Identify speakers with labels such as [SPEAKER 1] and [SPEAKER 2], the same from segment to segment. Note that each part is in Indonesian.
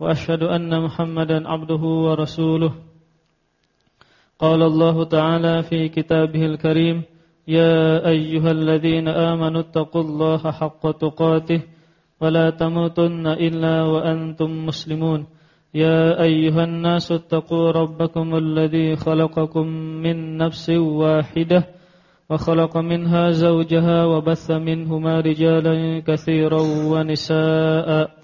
[SPEAKER 1] وأشهد أن محمدا عبده ورسوله. قال الله تعالى في كتابه الكريم يا أيها الذين آمنوا اتقوا الله حق تقاته ولا تموتن إلا وأنتم مسلمون. يا أيها الناس اتقوا ربكم الذي خلقكم من نفس واحدة وخلق منها زوجها وبث منهما رجالا كثيرا ونساء.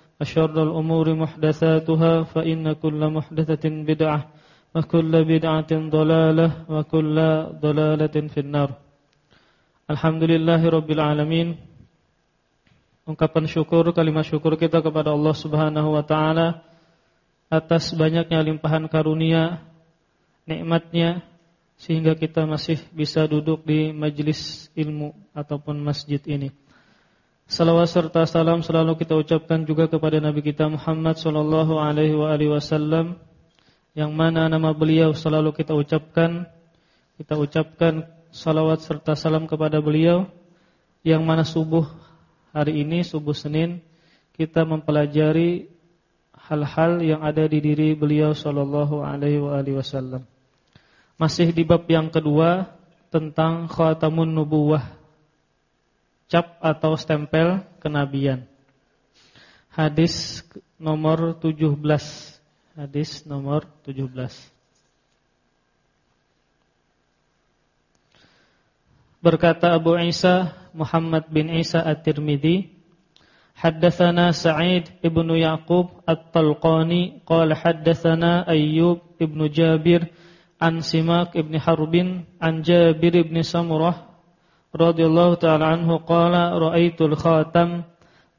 [SPEAKER 1] أشر الأمور محدثاتها فإن كل محدثة بدعة وكل بدعة ضلالة وكل ضلالة في النار Alhamdulillahi Rabbil Alamin Ungkapan syukur, kalimat syukur kita kepada Allah Subhanahu Wa Taala Atas banyaknya limpahan karunia Nikmatnya Sehingga kita masih bisa duduk di majlis ilmu Ataupun masjid ini Salawat serta salam selalu kita ucapkan juga kepada Nabi kita Muhammad sallallahu alaihi wasallam. Yang mana nama beliau selalu kita ucapkan. Kita ucapkan salawat serta salam kepada beliau. Yang mana subuh hari ini subuh Senin kita mempelajari hal-hal yang ada di diri beliau sallallahu alaihi wasallam. Masih di bab yang kedua tentang khatamun nubuwah cap atau stempel kenabian. Hadis nomor 17. Hadis nomor 17. Berkata Abu Isa Muhammad bin Isa At-Tirmidzi, haddatsana Sa'id ibnu Yaqub At-Talqani qala haddatsana Ayyub ibnu Jabir an Simak ibn Harbin an Jabir ibn Samurah radhiyallahu taala anhu qala raaitul khatam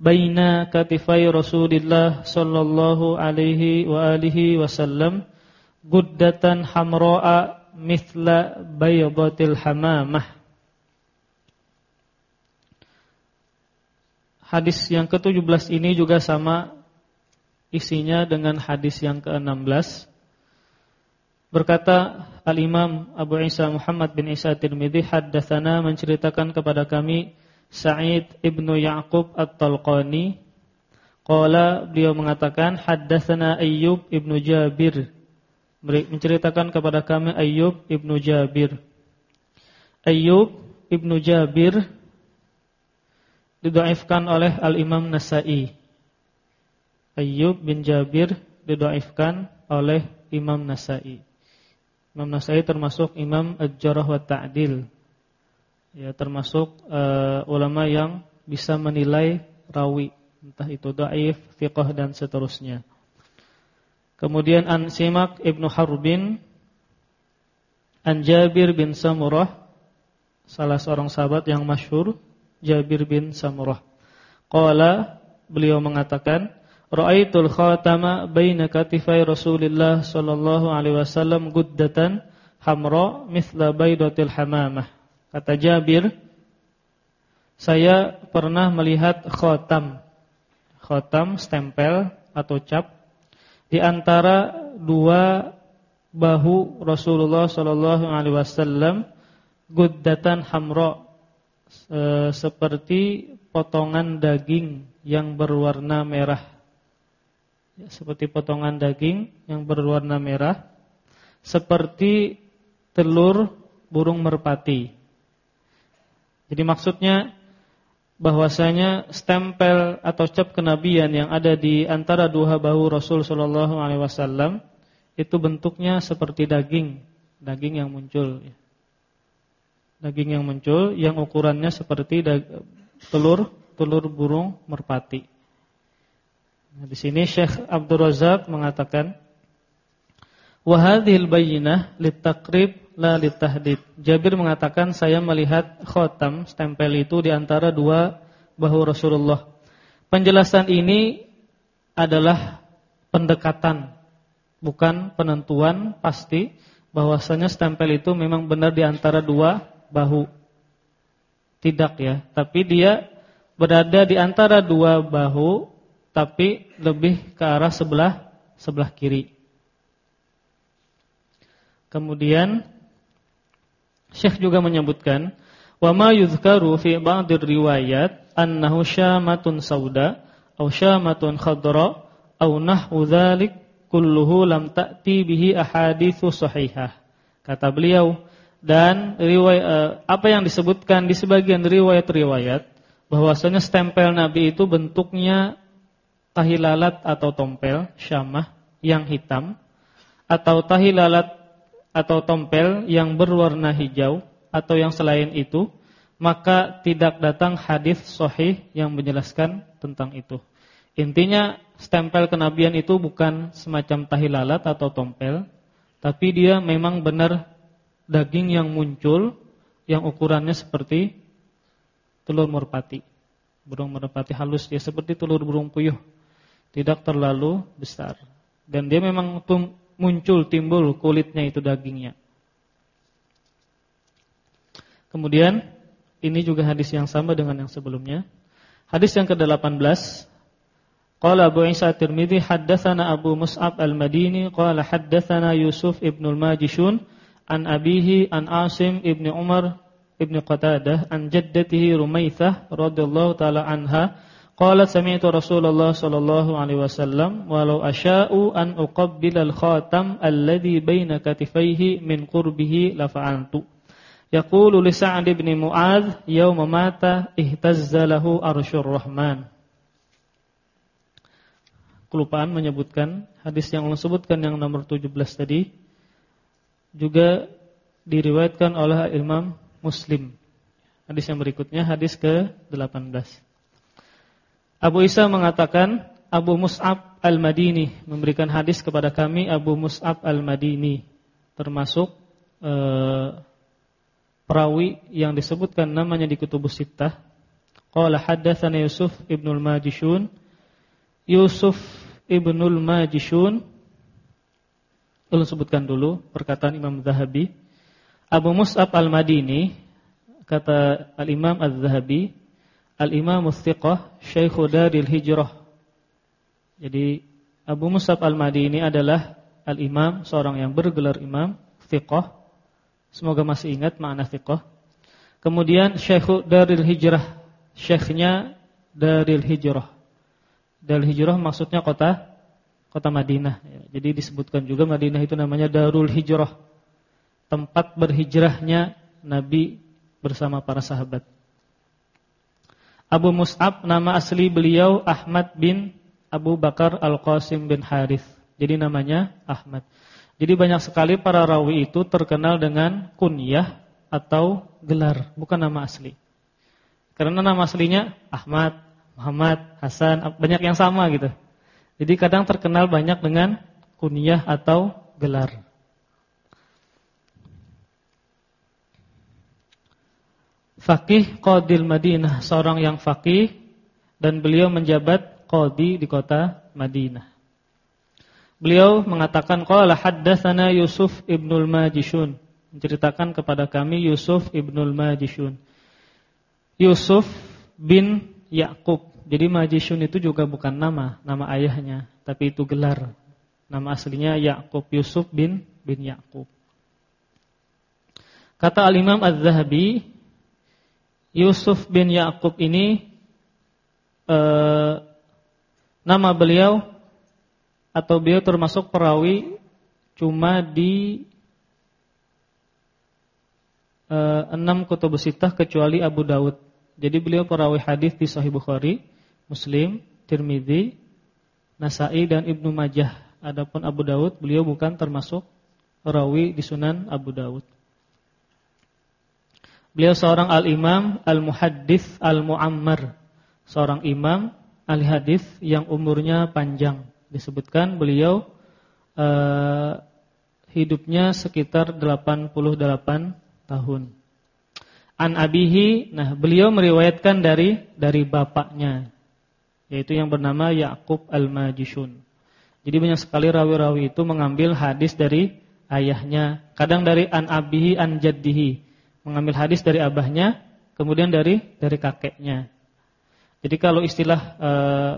[SPEAKER 1] baina katifai Rasulillah sallallahu alaihi wa alihi wasallam guddatan hamra'a mithla baydatil hamamah. Hadis yang ke-17 ini juga sama isinya dengan hadis yang ke-16 Berkata Al-Imam Abu Isa Muhammad bin Isa Tirmidzi haddatsana menceritakan kepada kami Sa'id ibnu Ya'qub At-Talqani. Qala beliau mengatakan haddatsana Ayyub ibnu Jabir. Menceritakan kepada kami Ayyub ibnu Jabir. Ayyub ibnu Jabir didoaifkan oleh Al-Imam Nasai. Ayyub bin Jabir didoaifkan oleh Imam Nasai Imam Nasai termasuk Imam Al-Jarah wa Ta'dil. Ya, termasuk uh, ulama yang bisa menilai rawi, entah itu dhaif, thiqah dan seterusnya. Kemudian An Simak Ibnu Harbin An Jabir bin Samurah salah seorang sahabat yang masyhur Jabir bin Samurah. Qala beliau mengatakan Ra'aitul khatama baina katifai Rasulillah sallallahu alaihi wasallam guddatan hamra mithla baidatil hamamah. Kata Jabir, saya pernah melihat khatam. Khatam stempel atau cap di antara dua bahu Rasulullah sallallahu alaihi wasallam guddatan hamra e, seperti potongan daging yang berwarna merah ya, seperti potongan daging yang berwarna merah, seperti telur burung merpati. Jadi maksudnya bahwasanya stempel atau cap kenabian yang ada di antara dua bahu Rasul sallallahu alaihi wasallam itu bentuknya seperti daging, daging yang muncul. Daging yang muncul yang ukurannya seperti telur telur burung merpati. Nah, di sini Syekh Abdul Razak mengatakan wa hadhil litakrib la litahdid. Jabir mengatakan saya melihat khotam stempel itu di antara dua bahu Rasulullah. Penjelasan ini adalah pendekatan bukan penentuan pasti bahwasanya stempel itu memang benar di antara dua bahu. Tidak ya, tapi dia berada di antara dua bahu tapi lebih ke arah sebelah sebelah kiri. Kemudian Syekh juga menyebutkan wa ma yuzkaru fi ba'dir riwayat annahu syamatun sauda aw syamatun khadra aw nahwu dzalik kulluhu lam ta'ti bihi ahaditsu sahihah. Kata beliau dan riwayat eh, apa yang disebutkan di sebagian riwayat-riwayat bahwasanya stempel Nabi itu bentuknya tahi lalat atau tompel syamah yang hitam atau tahi lalat atau tompel yang berwarna hijau atau yang selain itu maka tidak datang hadis sahih yang menjelaskan tentang itu. Intinya stempel kenabian itu bukan semacam tahi lalat atau tompel, tapi dia memang benar daging yang muncul yang ukurannya seperti telur merpati. Burung merpati halus dia seperti telur burung puyuh. Tidak terlalu besar. Dan dia memang muncul timbul kulitnya itu dagingnya. Kemudian ini juga hadis yang sama dengan yang sebelumnya. Hadis yang ke-18 Qala Abu Isa At-Tirmidzi haddatsana Abu Mus'ab Al-Madini qala haddatsana Yusuf ibn al-Majishun an abihi an Asim ibn Umar ibn Qatadah an jaddatihi Rumaithah radhiyallahu taala anha qalat sami'tu Rasulullah sallallahu alaihi wasallam walau asya'u an uqabbila al-khatam alladhi baina katifaihi min qurbihi la fa'altu yaqulu li Sa'd ibn Mu'adz yawma mata ihtazza lahu arsyur rahman kelupaan menyebutkan hadis yang Allah sebutkan yang nomor 17 tadi juga diriwayatkan oleh Imam Muslim. Hadis yang berikutnya hadis ke-18. Abu Isa mengatakan Abu Mus'ab Al-Madini memberikan hadis kepada kami Abu Mus'ab Al-Madini termasuk eh, perawi yang disebutkan namanya di Kutubus Sittah. Qala haddatsana Yusuf ibnul Majishun Yusuf ibnul Majishun Ulun sebutkan dulu perkataan Imam Zahabi Abu Mus'ab Al-Madini kata Al-Imam Az-Zahabi Al-Imam Mustiqah Syekhu Daril Hijrah. Jadi Abu Mus'ab Al-Madini adalah Al-Imam Seorang yang bergelar Imam Thiqah Semoga masih ingat makna Thiqah Kemudian Syekhu Daril Hijrah Syekhnya Daril Hijrah. Daril Hijrah maksudnya kota Kota Madinah. Jadi disebutkan juga Madinah itu namanya Darul Hijrah. Tempat berhijrahnya Nabi bersama para sahabat Abu Mus'ab nama asli beliau Ahmad bin Abu Bakar Al-Qasim bin Harith. Jadi namanya Ahmad. Jadi banyak sekali para rawi itu terkenal dengan kunyah atau gelar Bukan nama asli. Karena nama aslinya Ahmad, Muhammad, Hasan Banyak yang sama gitu. Jadi kadang terkenal banyak dengan kunyah atau gelar Fakih Qadil Madinah, seorang yang fakih dan beliau menjabat qadi di kota Madinah. Beliau mengatakan qala haddatsana Yusuf ibnul Majishun, menceritakan kepada kami Yusuf ibnul Majishun. Yusuf bin Yakub. Jadi Majishun itu juga bukan nama, nama ayahnya, tapi itu gelar. Nama aslinya Yakub Yusuf bin bin Yakub. Kata Al-Imam Az-Zahabi Yusuf bin Yakub ini eh, nama beliau atau beliau termasuk perawi cuma di eh, enam kutub sitah kecuali Abu Dawud. Jadi beliau perawi hadis di Sahih Bukhari, Muslim, Tirmizi, Nasai dan Ibnu Majah. Adapun Abu Daud, beliau bukan termasuk rawi di Sunan Abu Daud. Beliau seorang al-imam, al-muhaddits, al-muammar. Seorang imam ahli hadis yang umurnya panjang. Disebutkan beliau uh, hidupnya sekitar 88 tahun. An abihi, nah beliau meriwayatkan dari dari bapaknya yaitu yang bernama Yakub Al-Majishun. Jadi banyak sekali rawi-rawi itu mengambil hadis dari ayahnya, kadang dari an abihi an jaddihi, mengambil hadis dari abahnya, kemudian dari dari kakeknya. Jadi kalau istilah uh,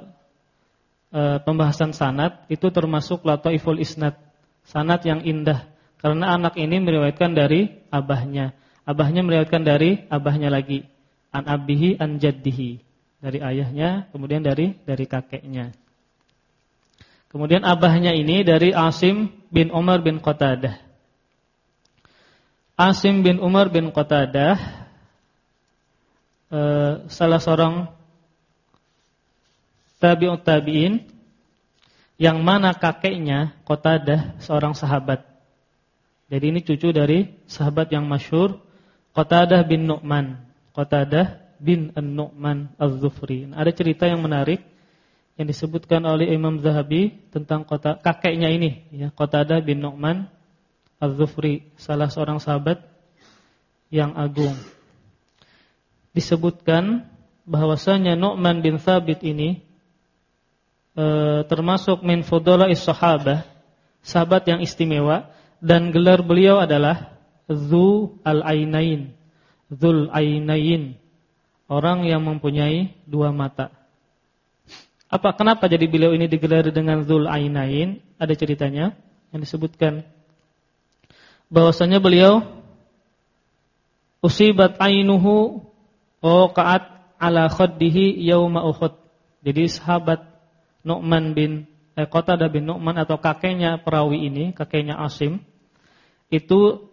[SPEAKER 1] uh, pembahasan sanad itu termasuk lataiful isnad, sanad yang indah karena anak ini meriwayatkan dari abahnya, abahnya meriwayatkan dari abahnya lagi, an abihi an jaddihi dari ayahnya, kemudian dari dari kakeknya. Kemudian abahnya ini dari Asim bin Umar bin Qatadah. Asim bin Umar bin Qatadah eh, salah seorang tabi'ut tabi'in yang mana kakeknya Qatadah seorang sahabat. Jadi ini cucu dari sahabat yang masyhur Qatadah bin Nu'man. Qatadah bin An-Nu'man Az-Zufri. Ada cerita yang menarik yang disebutkan oleh Imam Zahabi tentang kota kakeknya ini, ya, Qatadah bin Nu'man Az-Zufri, salah seorang sahabat yang agung. Disebutkan bahwasanya Nu'man bin Thabit ini e, termasuk min fudhala'is sahabah, sahabat yang istimewa dan gelar beliau adalah Zu al-Ainain. Zul Ainain orang yang mempunyai dua mata. Apa kenapa jadi beliau ini digelar dengan Zul Ainain? Ada ceritanya yang disebutkan bahwasanya beliau usibat ainuhu kaat ala khaddihi yauma Uhud. Jadi sahabat Nu'man bin eh, Qatadah bin Nu'man atau kakeknya perawi ini, kakeknya Asim itu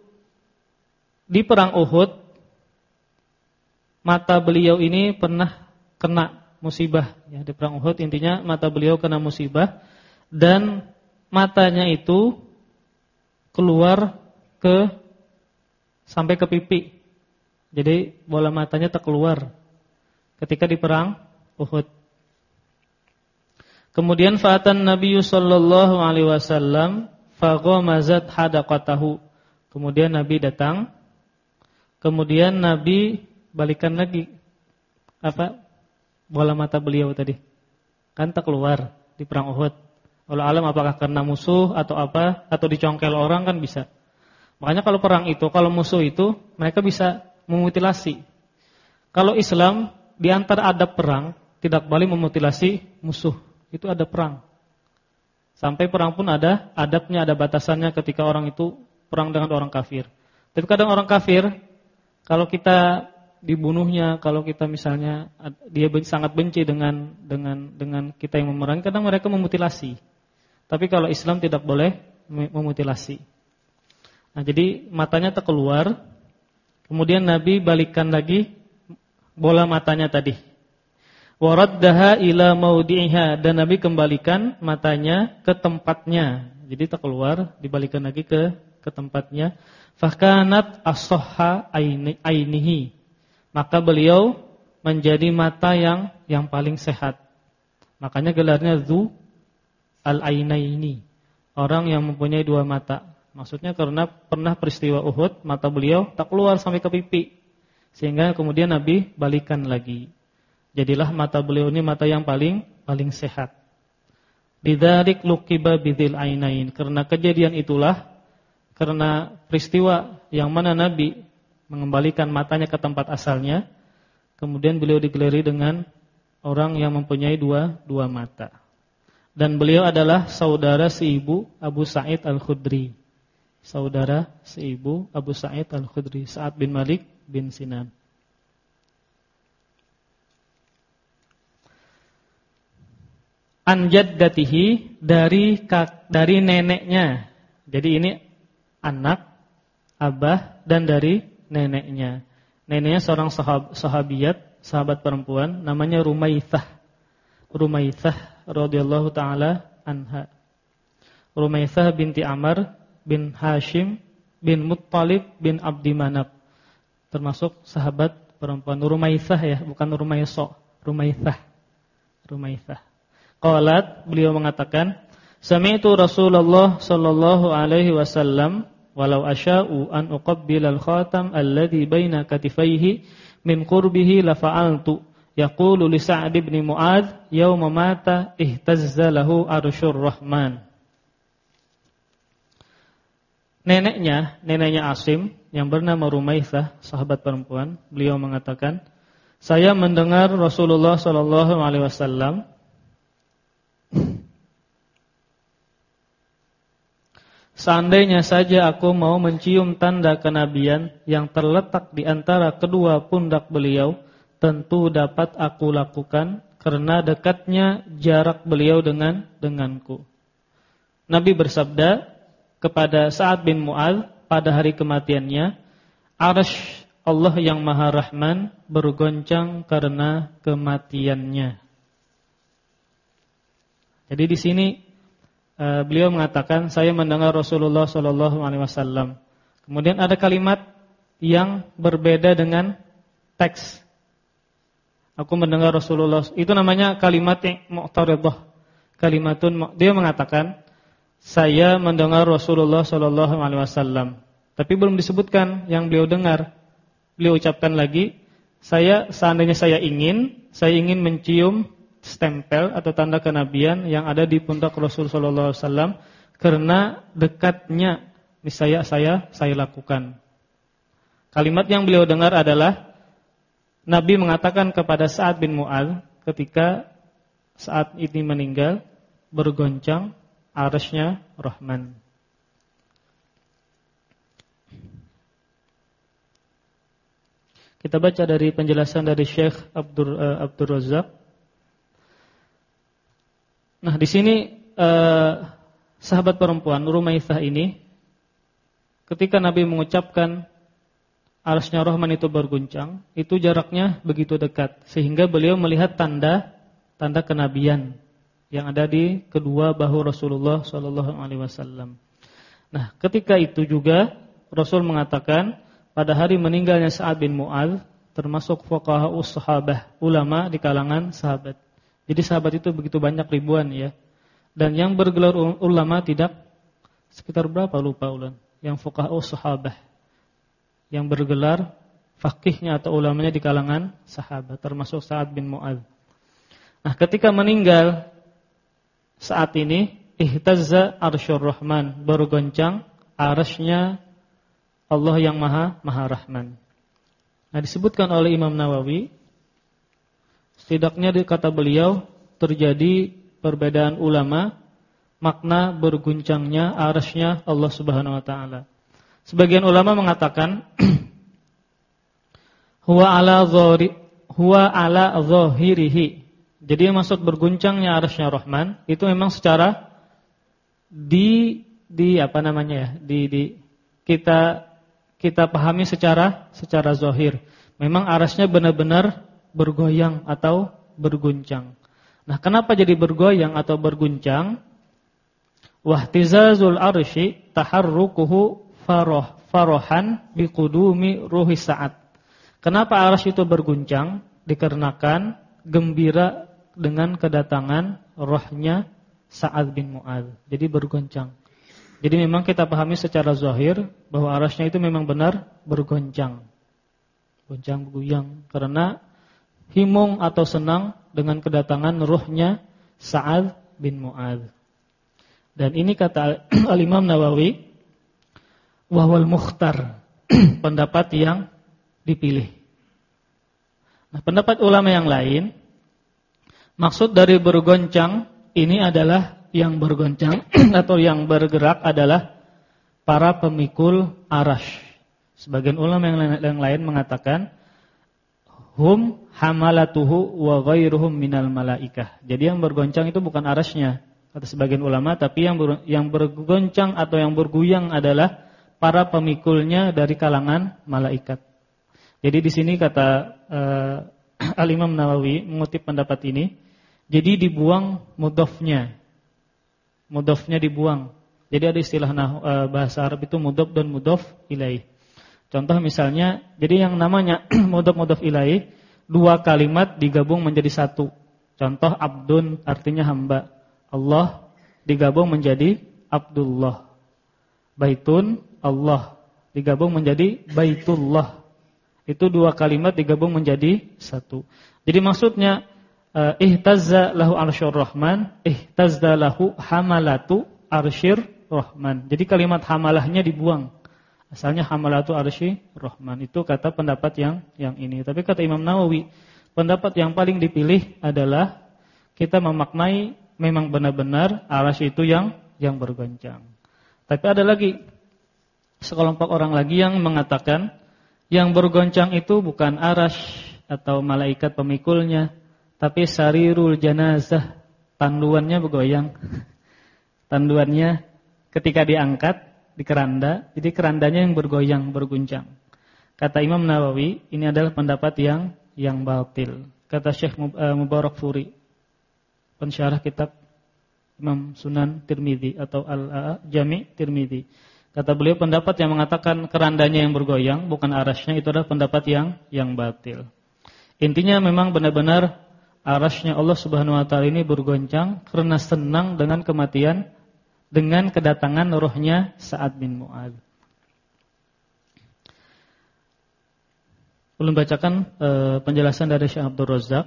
[SPEAKER 1] di perang Uhud mata beliau ini pernah kena musibah ya di perang Uhud intinya mata beliau kena musibah dan matanya itu keluar ke sampai ke pipi. Jadi bola matanya terkeluar ketika di perang Uhud. Kemudian fatan Nabi sallallahu alaihi wasallam faghamazat hadaqatahu. Kemudian Nabi datang. Kemudian Nabi balikan lagi apa bola mata beliau tadi. Kan tak keluar di perang Uhud. Allah alam apakah karena musuh atau apa atau dicongkel orang kan bisa. Makanya kalau perang itu, kalau musuh itu mereka bisa memutilasi. Kalau Islam di antara adab perang tidak boleh memutilasi musuh. Itu ada perang. Sampai perang pun ada adabnya, ada batasannya ketika orang itu perang dengan orang kafir. Tapi kadang orang kafir kalau kita dibunuhnya kalau kita misalnya dia sangat benci dengan dengan dengan kita yang memerangi kadang mereka memutilasi. Tapi kalau Islam tidak boleh memutilasi. Nah, jadi matanya terkeluar. Kemudian Nabi balikan lagi bola matanya tadi. Waraddaha ila maudi'iha dan Nabi kembalikan matanya ke tempatnya. Jadi terkeluar, dibalikan lagi ke ke tempatnya. Fakanat as-sahha ainihi maka beliau menjadi mata yang yang paling sehat. Makanya gelarnya Zu al-Ainaini, orang yang mempunyai dua mata. Maksudnya karena pernah peristiwa Uhud, mata beliau tak keluar sampai ke pipi. Sehingga kemudian Nabi balikan lagi. Jadilah mata beliau ini mata yang paling paling sehat. Bidzalik luqiba bidzil ainain. Karena kejadian itulah karena peristiwa yang mana Nabi mengembalikan matanya ke tempat asalnya. Kemudian beliau digelari dengan orang yang mempunyai dua dua mata. Dan beliau adalah saudara si ibu Abu Sa'id Al-Khudri. Saudara si ibu Abu Sa'id Al-Khudri, Sa'ad bin Malik bin Sinan. Anjaddatihi dari dari neneknya. Jadi ini anak, abah dan dari neneknya. Neneknya seorang sahab, sahabiat, sahabat perempuan namanya Rumaithah. Rumaithah radhiyallahu taala anha. Rumaisah binti Amr bin Hashim bin Muttalib bin Abdi Manab. Termasuk sahabat perempuan Rumaisah ya, bukan Rumaiso, Rumaisah. Rumaisah. Qalat, beliau mengatakan, Sami'tu Rasulullah sallallahu alaihi wasallam walau asya'u an uqabbil al-khatam alladhi baina katifaihi min qurbihi la fa'altu yaqulu li Sa'd ibn Mu'adz yauma mata ihtazza lahu rahman Neneknya, neneknya Asim yang bernama Rumaisah, sahabat perempuan, beliau mengatakan, "Saya mendengar Rasulullah sallallahu alaihi wasallam Seandainya saja aku mau mencium tanda kenabian yang terletak di antara kedua pundak beliau, tentu dapat aku lakukan karena dekatnya jarak beliau dengan denganku. Nabi bersabda kepada Sa'ad bin Mu'ad pada hari kematiannya, Arash Allah yang Maha Rahman bergoncang karena kematiannya. Jadi di sini uh, beliau mengatakan saya mendengar Rasulullah Shallallahu Alaihi Wasallam. Kemudian ada kalimat yang berbeda dengan teks. Aku mendengar Rasulullah itu namanya kalimat yang mu'taridah. Kalimatun dia mengatakan saya mendengar Rasulullah Shallallahu Alaihi Wasallam. Tapi belum disebutkan yang beliau dengar. Beliau ucapkan lagi, saya seandainya saya ingin, saya ingin mencium stempel atau tanda kenabian yang ada di pundak Rasul sallallahu alaihi wasallam karena dekatnya niscaya saya saya lakukan. Kalimat yang beliau dengar adalah Nabi mengatakan kepada Sa'ad bin Mu'ad ketika saat ini meninggal bergoncang arasnya Rahman. Kita baca dari penjelasan dari Syekh Abdur uh, Abdur Razak Nah, di sini eh, sahabat perempuan Rumaisah ini ketika Nabi mengucapkan arasnya Rahman itu berguncang, itu jaraknya begitu dekat sehingga beliau melihat tanda tanda kenabian yang ada di kedua bahu Rasulullah sallallahu alaihi wasallam. Nah, ketika itu juga Rasul mengatakan pada hari meninggalnya Sa'ad bin Mu'adz termasuk fuqaha sahabah, ulama di kalangan sahabat. Jadi sahabat itu begitu banyak ribuan ya. Dan yang bergelar ulama tidak sekitar berapa lupa ulan? Yang fuqaha sahabah. Yang bergelar fakihnya atau ulamanya di kalangan sahabat termasuk Sa'ad bin Mu'adz. Nah, ketika meninggal saat ini ihtazza arsyur rahman bergoncang arasnya Allah yang Maha Maha Rahman. Nah, disebutkan oleh Imam Nawawi Setidaknya di kata beliau terjadi perbedaan ulama makna berguncangnya arasnya Allah Subhanahu wa taala. Sebagian ulama mengatakan huwa ala dhahirihi. Jadi yang maksud berguncangnya arasnya Rahman itu memang secara di di apa namanya ya? Di di kita kita pahami secara secara zahir. Memang arasnya benar-benar bergoyang atau berguncang. Nah, kenapa jadi bergoyang atau berguncang? Wahtizazul arsy taharrukuhu faroh farohan biqudumi ruhi saat. Kenapa arsy itu berguncang? Dikarenakan gembira dengan kedatangan rohnya Sa'ad bin Mu'ad. Jadi bergoncang. Jadi memang kita pahami secara zahir bahwa arasnya itu memang benar bergoncang. Goncang goyang karena himung atau senang dengan kedatangan ruhnya Sa'ad bin Mu'ad. Dan ini kata Al-Imam Nawawi wahwal mukhtar, pendapat yang dipilih. Nah, pendapat ulama yang lain maksud dari bergoncang ini adalah yang bergoncang atau yang bergerak adalah para pemikul arash. Sebagian ulama yang lain mengatakan hum hamalatuhu wa ghairuhum minal malaikah. Jadi yang bergoncang itu bukan arasnya kata sebagian ulama, tapi yang ber, yang bergoncang atau yang berguyang adalah para pemikulnya dari kalangan malaikat. Jadi di sini kata uh, Al-Imam Nawawi mengutip pendapat ini, jadi dibuang mudhafnya. Mudhafnya dibuang Jadi ada istilah nah, bahasa Arab itu mudhof dan mudhof ilaih. Contoh misalnya, jadi yang namanya mudhof ilaih dua kalimat digabung menjadi satu. Contoh abdun artinya hamba. Allah digabung menjadi Abdullah. Baitun Allah digabung menjadi Baitullah. Itu dua kalimat digabung menjadi satu. Jadi maksudnya ihtazza lahu arsyur rahman, ihtazza lahu hamalatu arsyir rahman. Jadi kalimat hamalahnya dibuang. Asalnya hamalatu arsy rahman. Itu kata pendapat yang yang ini. Tapi kata Imam Nawawi, pendapat yang paling dipilih adalah kita memaknai memang benar-benar arsy itu yang yang bergoncang. Tapi ada lagi sekelompok orang lagi yang mengatakan yang bergoncang itu bukan aras atau malaikat pemikulnya, tapi sarirul janazah, tanduannya bergoyang. Tanduannya ketika diangkat di keranda, jadi kerandanya yang bergoyang, berguncang. Kata Imam Nawawi, ini adalah pendapat yang yang batil. Kata Syekh eh, Mubarak Furi, pensyarah kitab Imam Sunan Tirmidzi atau Al-Jami' Tirmidzi. Kata beliau pendapat yang mengatakan kerandanya yang bergoyang bukan arasnya itu adalah pendapat yang yang batil. Intinya memang benar-benar arasnya Allah Subhanahu wa taala ini bergoncang karena senang dengan kematian dengan kedatangan rohnya Sa'ad bin Mu'ad. Belum bacakan e, penjelasan dari Syekh Abdul Razak.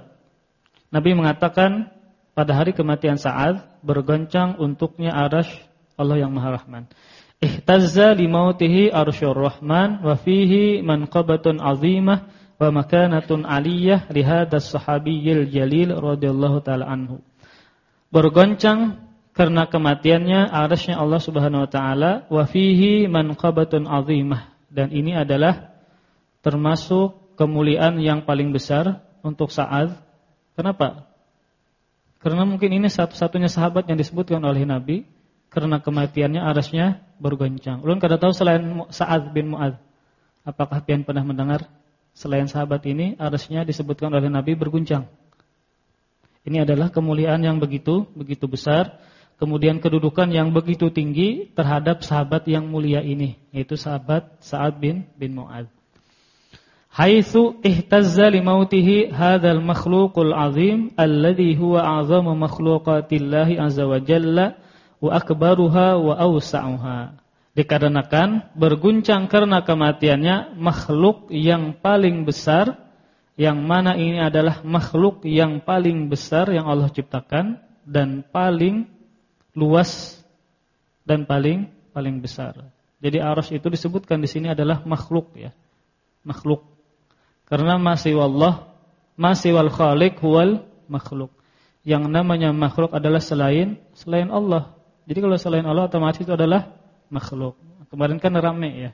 [SPEAKER 1] Nabi mengatakan pada hari kematian Sa'ad bergoncang untuknya arasy Allah yang Maha Rahman. Ihtazza limautihi arsyur rahman wa fihi manqabatun azimah wa makanatun aliyah li hadas sahabiyyil jalil radhiyallahu taala anhu. Bergoncang karena kematiannya arasnya Allah Subhanahu wa taala wa fihi manqabatun azimah dan ini adalah termasuk kemuliaan yang paling besar untuk Sa'ad. Kenapa? Karena mungkin ini satu-satunya sahabat yang disebutkan oleh Nabi karena kematiannya arasnya bergoncang. Ulun kada tahu selain Sa'ad bin Mu'ad. Apakah pian pernah mendengar selain sahabat ini arasnya disebutkan oleh Nabi berguncang. Ini adalah kemuliaan yang begitu begitu besar, kemudian kedudukan yang begitu tinggi terhadap sahabat yang mulia ini, yaitu sahabat Sa'ad bin bin Mu'ad. Haitsu ihtazza li mautihi hadzal makhluqul azim alladhi huwa a'zamu makhluqatillahi azza wa jalla wa akbaruha wa awsa'uha. Dikarenakan berguncang karena kematiannya makhluk yang paling besar yang mana ini adalah makhluk yang paling besar yang Allah ciptakan dan paling luas dan paling paling besar. Jadi aras itu disebutkan di sini adalah makhluk ya. Makhluk. Karena masih wallah, masih wal khaliq huwal makhluk. Yang namanya makhluk adalah selain selain Allah. Jadi kalau selain Allah otomatis itu adalah makhluk. Kemarin kan rame ya.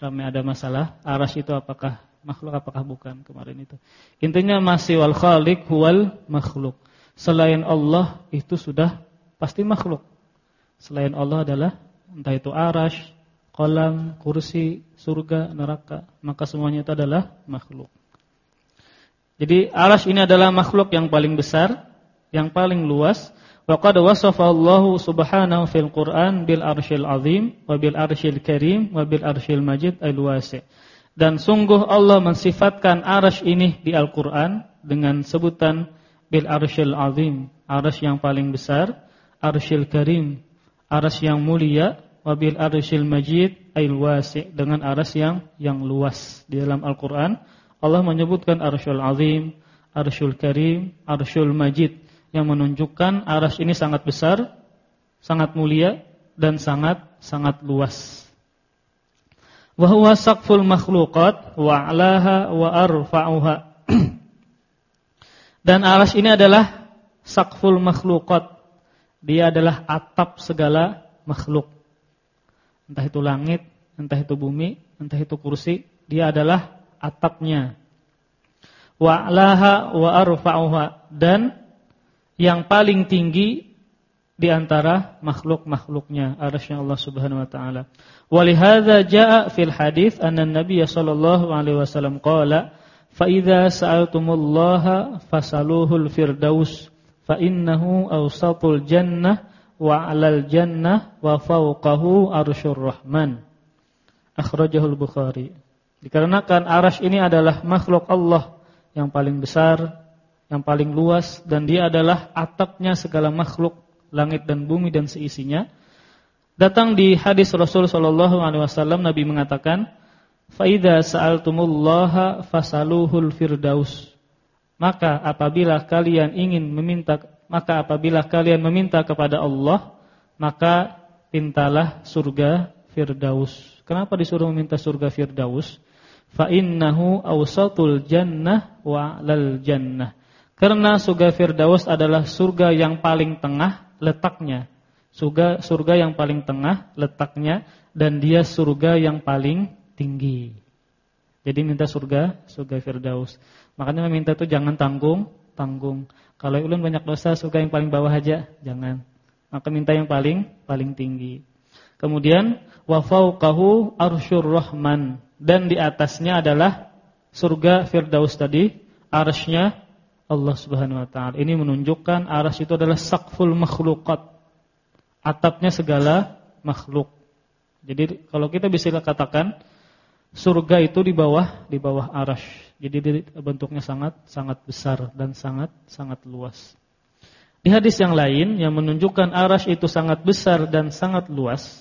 [SPEAKER 1] Rame ada masalah aras itu apakah makhluk apakah bukan kemarin itu. Intinya masih wal khaliq huwal makhluk. Selain Allah itu sudah pasti makhluk. Selain Allah adalah entah itu aras, kolam, kursi, surga, neraka, maka semuanya itu adalah makhluk. Jadi aras ini adalah makhluk yang paling besar, yang paling luas Wa qad wasafa Allah subhanahu fil Qur'an bil arsyil azim wa bil arsyil karim wa bil arsyil majid al wasi'. Dan sungguh Allah mensifatkan arasy ini di Al-Qur'an dengan sebutan bil arsyil azim, arasy yang paling besar, arsyil karim, arasy yang mulia, wa bil arsyil majid al wasi' dengan arasy yang yang luas. Di dalam Al-Qur'an Allah menyebutkan arsyul azim, arsyul karim, arsyul majid yang menunjukkan aras ini sangat besar, sangat mulia dan sangat sangat luas. Wa huwa saqful makhluqat wa 'alaha wa arfa'uha. dan aras ini adalah saqful makhluqat. Dia adalah atap segala makhluk. Entah itu langit, entah itu bumi, entah itu kursi, dia adalah atapnya. Wa 'alaha wa arfa'uha dan yang paling tinggi di antara makhluk-makhluknya arasy Allah Subhanahu wa taala. Walihadza jaa fil hadis anna Nabi sallallahu alaihi wasallam qala fa idza sa'altumullaha fasaluhul firdaus fa innahu awsatul jannah wa 'alal jannah wa fawqahu arsyur rahman. Akhrajahul Bukhari. Dikarenakan arash ini adalah makhluk Allah yang paling besar, yang paling luas dan dia adalah atapnya segala makhluk langit dan bumi dan seisinya. Datang di hadis Rasul sallallahu alaihi wasallam Nabi mengatakan, "Fa idza sa'altumullaha fasaluhul firdaus." Maka apabila kalian ingin meminta maka apabila kalian meminta kepada Allah, maka pintalah surga firdaus. Kenapa disuruh meminta surga firdaus? Fa innahu awsatul jannah wa lal jannah. Karena surga firdaus adalah surga yang paling tengah letaknya. Surga surga yang paling tengah letaknya dan dia surga yang paling tinggi. Jadi minta surga, surga firdaus. Makanya meminta itu jangan tanggung, tanggung. Kalau ulun banyak dosa, surga yang paling bawah aja, jangan. Maka minta yang paling paling tinggi. Kemudian wa fauqahu arsyur rahman dan di atasnya adalah surga firdaus tadi, arsy-nya Allah Subhanahu wa taala. Ini menunjukkan arsy itu adalah saqful makhluqat. Atapnya segala makhluk. Jadi kalau kita bisa katakan surga itu di bawah di bawah arsy. Jadi bentuknya sangat sangat besar dan sangat sangat luas. Di hadis yang lain yang menunjukkan arash itu sangat besar dan sangat luas,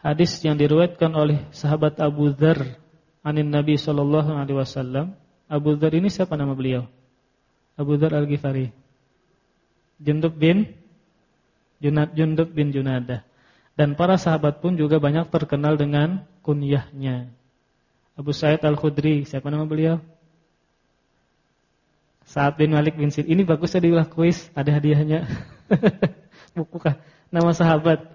[SPEAKER 1] hadis yang diriwayatkan oleh sahabat Abu Dzar anin Nabi sallallahu alaihi wasallam. Abu Dzar ini siapa nama beliau? Abu Dzar Al-Ghifari. Jundub bin Junad Jundub bin Junadah. Dan para sahabat pun juga banyak terkenal dengan kunyahnya. Abu Sa'id Al-Khudri, siapa nama beliau? Sa'ad bin Malik bin Sid. Ini bagus di ulah kuis, ada hadiahnya. Buku kah? Nama sahabat.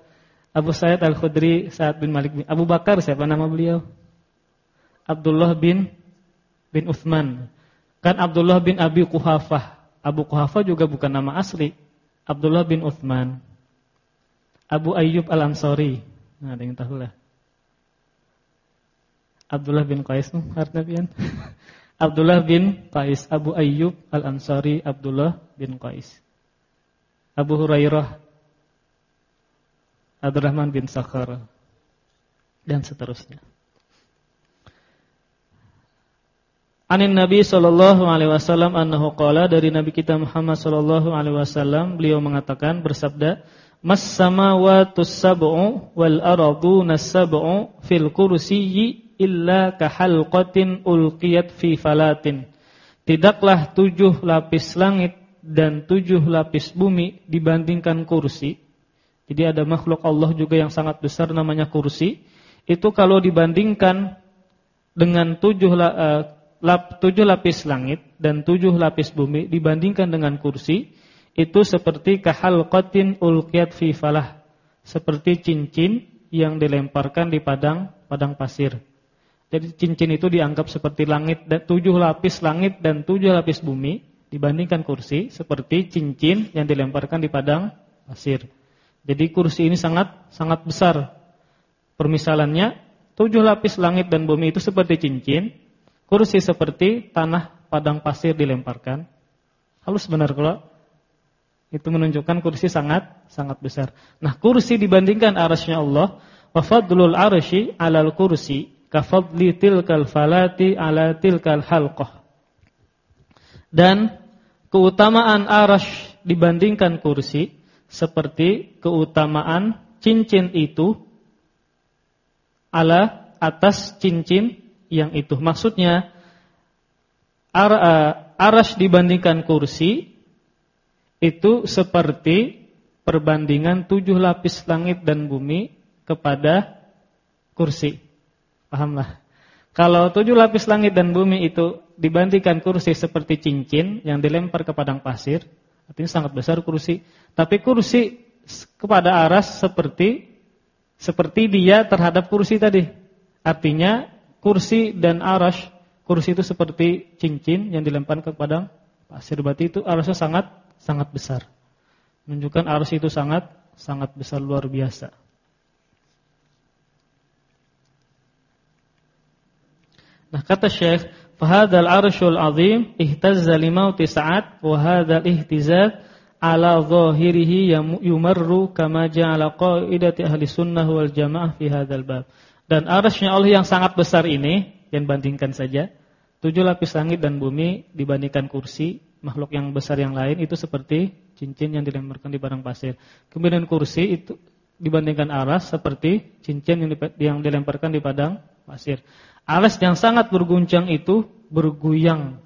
[SPEAKER 1] Abu Sa'id Al-Khudri, Sa'ad bin Malik bin Abu Bakar, siapa nama beliau? Abdullah bin bin Uthman. Kan Abdullah bin Abi Kuhafah. Abu Kuhafah juga bukan nama asli. Abdullah bin Uthman. Abu Ayyub Al-Ansari. Nah, ada yang tahu lah. Abdullah bin Qais Harnabian. Abdullah bin Qais Abu Ayyub Al-Ansari Abdullah bin Qais. Abu Hurairah Abdurrahman bin Sakhar dan seterusnya. Anin Nabi sallallahu alaihi wasallam annahu qala dari Nabi kita Muhammad sallallahu alaihi wasallam beliau mengatakan bersabda Mas samawati sab'u wal ardu nas-sab'u fil kursiyyi illa kahalqatin ulqiyat fi falatin. Tidaklah tujuh lapis langit dan tujuh lapis bumi dibandingkan kursi. Jadi ada makhluk Allah juga yang sangat besar namanya kursi. Itu kalau dibandingkan dengan tujuh, uh, lap, tujuh lapis langit dan tujuh lapis bumi dibandingkan dengan kursi, itu seperti kahalqatin ulqiyat fi falah. Seperti cincin yang dilemparkan di padang padang pasir. Jadi cincin itu dianggap seperti langit dan tujuh lapis langit dan tujuh lapis bumi dibandingkan kursi seperti cincin yang dilemparkan di padang pasir. Jadi kursi ini sangat sangat besar. Permisalannya tujuh lapis langit dan bumi itu seperti cincin, kursi seperti tanah padang pasir dilemparkan. Halus benar kalau itu menunjukkan kursi sangat sangat besar. Nah, kursi dibandingkan arasnya Allah, wa fadlul arsy 'alal kursi kafadli tilkal falati ala tilkal halqah. Dan keutamaan arash dibandingkan kursi seperti keutamaan cincin itu ala atas cincin yang itu. Maksudnya ar eh, arash dibandingkan kursi itu seperti perbandingan tujuh lapis langit dan bumi kepada kursi. Pahamlah. Kalau tujuh lapis langit dan bumi itu dibandingkan kursi seperti cincin yang dilempar ke padang pasir, artinya sangat besar kursi. Tapi kursi kepada aras seperti seperti dia terhadap kursi tadi. Artinya kursi dan aras, kursi itu seperti cincin yang dilempar ke padang pasir. Berarti itu arasnya sangat sangat besar. Menunjukkan aras itu sangat sangat besar luar biasa. Nah kata Syekh, "Fahadzal arsyul azim ihtazza limauti Sa'ad wa hadzal ihtizaz ala zahirihi yumarru kama ja'ala qaidati ahli sunnah wal jamaah fi hadzal bab. Dan arasnya Allah yang sangat besar ini, yang bandingkan saja, tujuh lapis langit dan bumi dibandingkan kursi, makhluk yang besar yang lain itu seperti cincin yang dilemparkan di padang pasir. Kemudian kursi itu dibandingkan aras seperti cincin yang, dilemparkan di padang pasir. Aras yang sangat berguncang itu bergoyang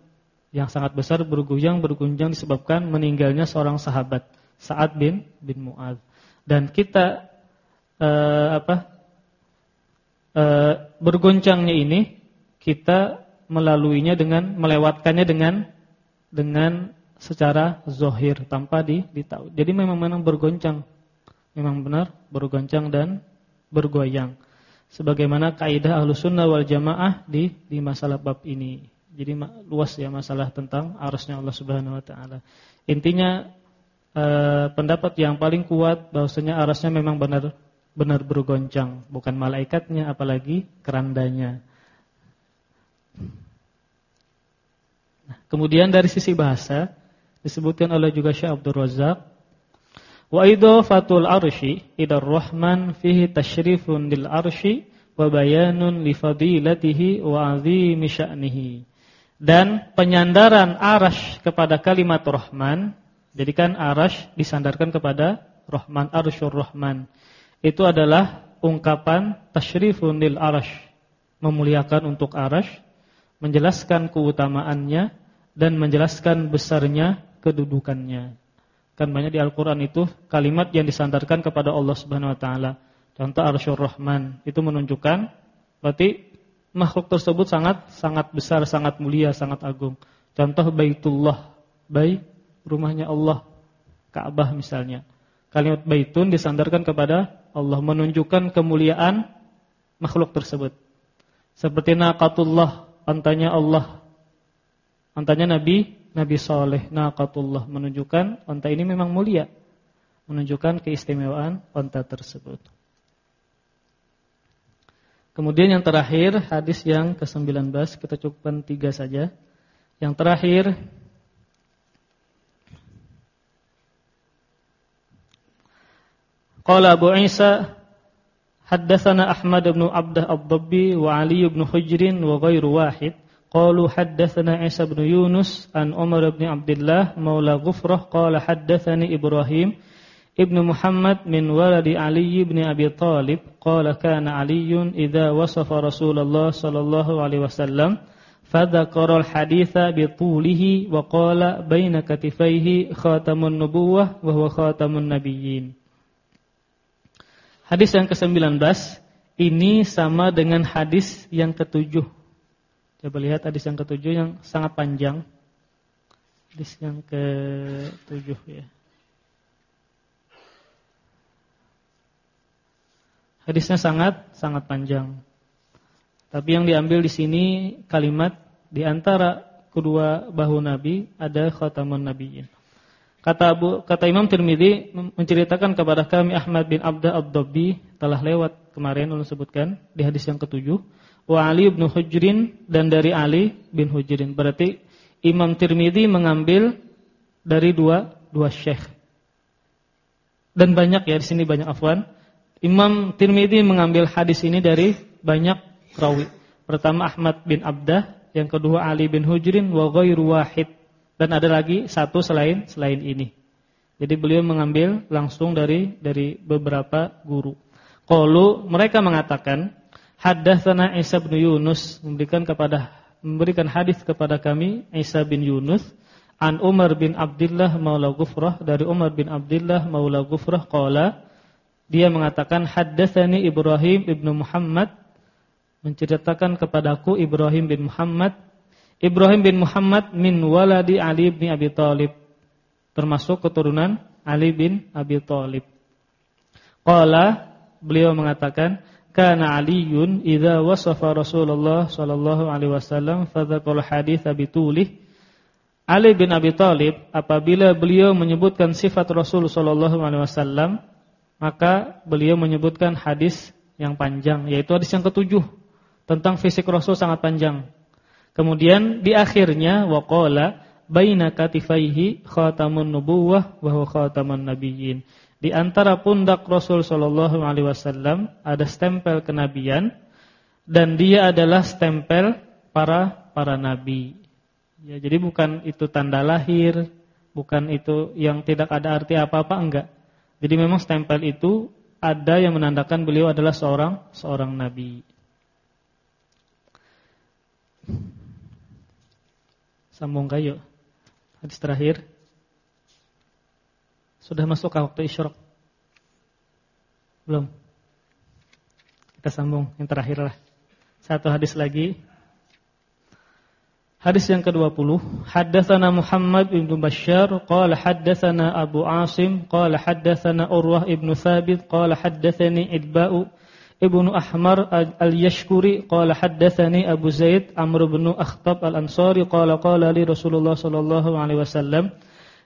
[SPEAKER 1] yang sangat besar bergoyang bergunjang disebabkan meninggalnya seorang sahabat Sa'ad bin bin Mu'ad. Dan kita uh, apa? Uh, bergoncangnya ini kita melaluinya dengan melewatkannya dengan dengan secara zohir tanpa di, ditahu. Jadi memang memang bergoncang. Memang benar bergoncang dan bergoyang. Sebagaimana kaidah Ahlussunnah wal Jamaah di di masalah bab ini. Jadi luas ya masalah tentang arusnya Allah Subhanahu wa taala. Intinya eh, pendapat yang paling kuat bahwasanya arusnya memang benar benar bergoncang, bukan malaikatnya apalagi kerandanya. Nah, kemudian dari sisi bahasa disebutkan oleh juga Syekh Abdul Razak wa idafatul arsy ila rahman fihi tasyrifun lil arsy wa bayanun li fadilatihi wa 'azimi sya'nihi dan penyandaran arash kepada kalimat Rahman, jadikan arash disandarkan kepada Rahman, arsyur Rahman. Itu adalah ungkapan tasyrifun lil arash, memuliakan untuk arash, menjelaskan keutamaannya dan menjelaskan besarnya kedudukannya. Kan banyak di Al-Qur'an itu kalimat yang disandarkan kepada Allah Subhanahu wa taala. Contoh arsyur Rahman itu menunjukkan berarti makhluk tersebut sangat sangat besar, sangat mulia, sangat agung. Contoh Baitullah, bait rumahnya Allah, Ka'bah misalnya. Kalimat baitun disandarkan kepada Allah menunjukkan kemuliaan makhluk tersebut. Seperti naqatullah, antanya Allah. Antanya Nabi Nabi Saleh naqatullah menunjukkan unta ini memang mulia. Menunjukkan keistimewaan unta tersebut. Kemudian yang terakhir hadis yang ke-19 kita cukupkan tiga saja. Yang terakhir Qala Abu Isa haddatsana Ahmad bin Abdah Ad-Dabbi wa Ali bin Hujr wa ghairu wahid. Qalu haddatsana Isa bin Yunus an Umar bin Abdullah maula Ghufrah. Qala haddatsani Ibrahim Ibnu Muhammad min waladi Ali bin Abi Talib. Qala kana Ali idza wasafa Rasulullah sallallahu alaihi wasallam fadzakara al-haditha bi tulihi wa qala baina katifaihi khatamun nubuwah wa huwa khatamun nabiyyin Hadis yang ke-19 ini sama dengan hadis yang ketujuh. Coba lihat hadis yang ketujuh yang sangat panjang. Hadis yang ketujuh ya. Hadisnya sangat sangat panjang. Tapi yang diambil di sini kalimat di antara kedua bahu Nabi ada khatamun nabiyyin. Kata Abu kata Imam Tirmizi menceritakan kepada kami Ahmad bin Abda Ad-Dabbi telah lewat kemarin ulun sebutkan di hadis yang ketujuh wa Ali bin Hujrin dan dari Ali bin Hujrin. Berarti Imam Tirmizi mengambil dari dua dua syekh. Dan banyak ya di sini banyak afwan Imam Tirmidzi mengambil hadis ini dari banyak rawi. Pertama Ahmad bin Abdah, yang kedua Ali bin Hujrin wa ghairu wahid dan ada lagi satu selain selain ini. Jadi beliau mengambil langsung dari dari beberapa guru. Qalu mereka mengatakan haddatsana Isa bin Yunus memberikan kepada memberikan hadis kepada kami Isa bin Yunus an Umar bin Abdullah Maula Ghufrah dari Umar bin Abdullah Maula Ghufrah qala dia mengatakan haddatsani Ibrahim ibnu Muhammad menceritakan kepadaku Ibrahim bin Muhammad Ibrahim bin Muhammad min waladi Ali bin Abi Thalib termasuk keturunan Ali bin Abi Thalib. Qala beliau mengatakan kana Aliun idza wasafa Rasulullah sallallahu alaihi wasallam fadzakal hadits bitulih Ali bin Abi Thalib apabila beliau menyebutkan sifat Rasul sallallahu alaihi wasallam maka beliau menyebutkan hadis yang panjang yaitu hadis yang ketujuh tentang fisik Rasul sangat panjang. Kemudian di akhirnya waqala baina katifaihi khatamun nubuwah wa huwa khatamun nabiyyin. Di antara pundak Rasul sallallahu alaihi wasallam ada stempel kenabian dan dia adalah stempel para para nabi. Ya, jadi bukan itu tanda lahir, bukan itu yang tidak ada arti apa-apa enggak. Jadi memang stempel itu ada yang menandakan beliau adalah seorang seorang nabi. Sambung kayu. Hadis terakhir. Sudah masuk waktu isyraq? Belum? Kita sambung yang terakhir lah. Satu hadis lagi. Hadis yang ke-20, haddatsana Muhammad bin Bashar qala haddatsana Abu Asim qala haddatsana Urwah ibn Thabit qala haddatsani Idba'u ibnu Ahmar al-Yashkuri qala haddatsani Abu Zaid Amr bin Akhtab al-Ansari qala qala li Rasulullah sallallahu alaihi wasallam